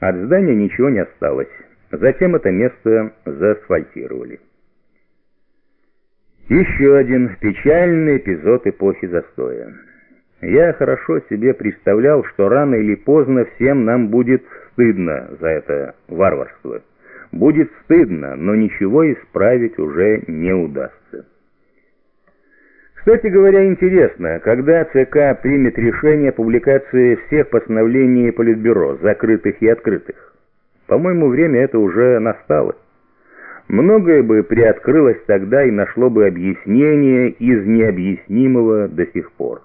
От здания ничего не осталось. Затем это место заасфальтировали. Еще один печальный эпизод эпохи застоя. Я хорошо себе представлял, что рано или поздно всем нам будет стыдно за это варварство. Будет стыдно, но ничего исправить уже не удастся. Кстати говоря, интересно, когда ЦК примет решение о публикации всех постановлений Политбюро, закрытых и открытых? По-моему, время это уже настало. Многое бы приоткрылось тогда и нашло бы объяснение из необъяснимого до сих пор.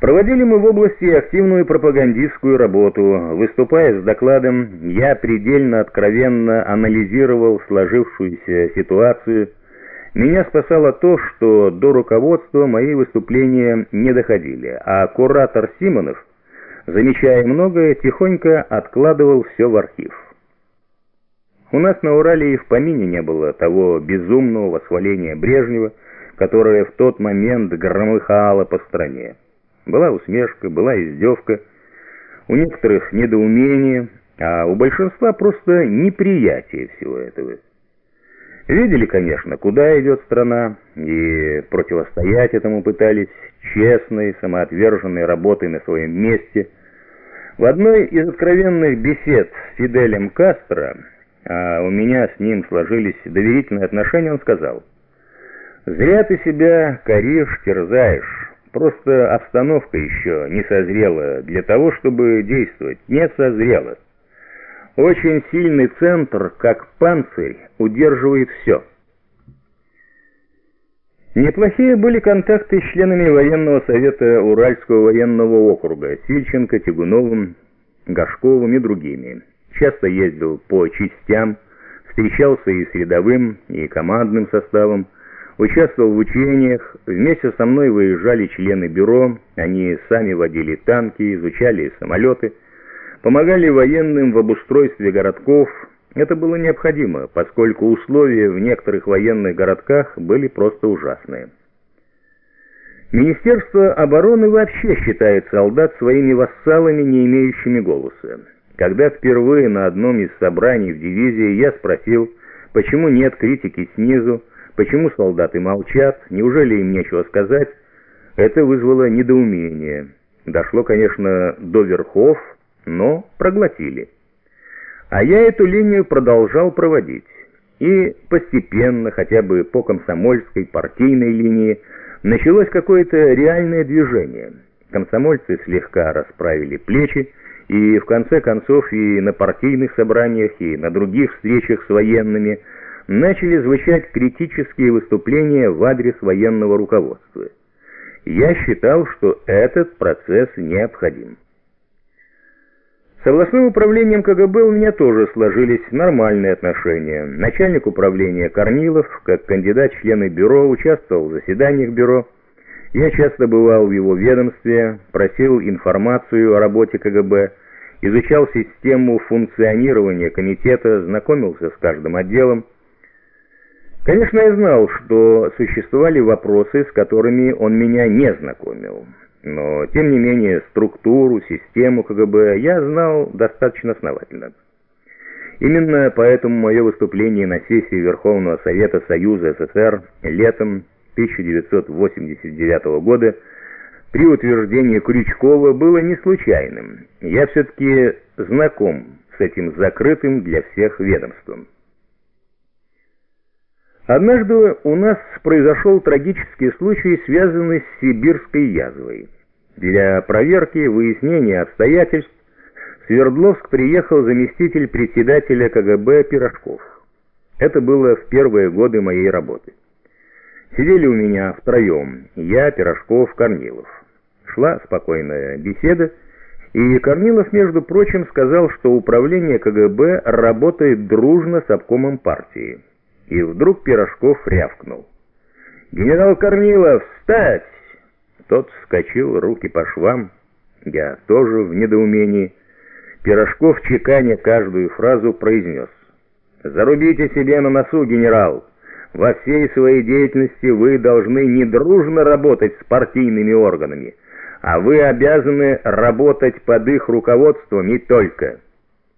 Проводили мы в области активную пропагандистскую работу. Выступая с докладом, я предельно откровенно анализировал сложившуюся ситуацию, меня спасало то, что до руководства мои выступления не доходили, а куратор Симонов, замечая многое, тихонько откладывал все в архив. У нас на Урале и в помине не было того безумного восхваления Брежнева, которое в тот момент громыхало по стране. Была усмешка, была издевка, у некоторых недоумение, а у большинства просто неприятие всего этого. Видели, конечно, куда идет страна, и противостоять этому пытались честной, самоотверженной работой на своем месте. В одной из откровенных бесед с Фиделем Кастро, а у меня с ним сложились доверительные отношения, он сказал, «Зря ты себя коришь, терзаешь, просто обстановка еще не созрела для того, чтобы действовать, не созрела». Очень сильный центр, как панцирь, удерживает все. Неплохие были контакты с членами военного совета Уральского военного округа Сильченко, Тягуновым, Гашковым и другими. Часто ездил по частям, встречался и с рядовым, и командным составом, участвовал в учениях, вместе со мной выезжали члены бюро, они сами водили танки, изучали самолеты, помогали военным в обустройстве городков. Это было необходимо, поскольку условия в некоторых военных городках были просто ужасные. Министерство обороны вообще считает солдат своими вассалами, не имеющими голоса. Когда впервые на одном из собраний в дивизии я спросил, почему нет критики снизу, почему солдаты молчат, неужели им нечего сказать, это вызвало недоумение. Дошло, конечно, до верхов, но проглотили. А я эту линию продолжал проводить. И постепенно, хотя бы по комсомольской партийной линии, началось какое-то реальное движение. Комсомольцы слегка расправили плечи, и в конце концов и на партийных собраниях, и на других встречах с военными начали звучать критические выступления в адрес военного руководства. Я считал, что этот процесс необходим. С областным управлением КГБ у меня тоже сложились нормальные отношения. Начальник управления Корнилов, как кандидат в члены бюро, участвовал в заседаниях бюро. Я часто бывал в его ведомстве, просил информацию о работе КГБ, изучал систему функционирования комитета, знакомился с каждым отделом. Конечно, я знал, что существовали вопросы, с которыми он меня не знакомил. Но, тем не менее, структуру, систему КГБ я знал достаточно основательно. Именно поэтому мое выступление на сессии Верховного Совета Союза СССР летом 1989 года при утверждении Крючкова было не случайным. Я все-таки знаком с этим закрытым для всех ведомством. Однажды у нас произошел трагический случай, связанный с сибирской язвой. Для проверки и выяснения обстоятельств в Свердловск приехал заместитель председателя КГБ Пирожков. Это было в первые годы моей работы. Сидели у меня втроем, я, Пирожков, Корнилов. Шла спокойная беседа, и Корнилов, между прочим, сказал, что управление КГБ работает дружно с обкомом партии. И вдруг Пирожков рявкнул. «Генерал Корнилов, встать!» Тот вскочил, руки по швам. Я тоже в недоумении. Пирожков, чеканя каждую фразу, произнес. «Зарубите себе на носу, генерал! Во всей своей деятельности вы должны недружно работать с партийными органами, а вы обязаны работать под их руководством и только.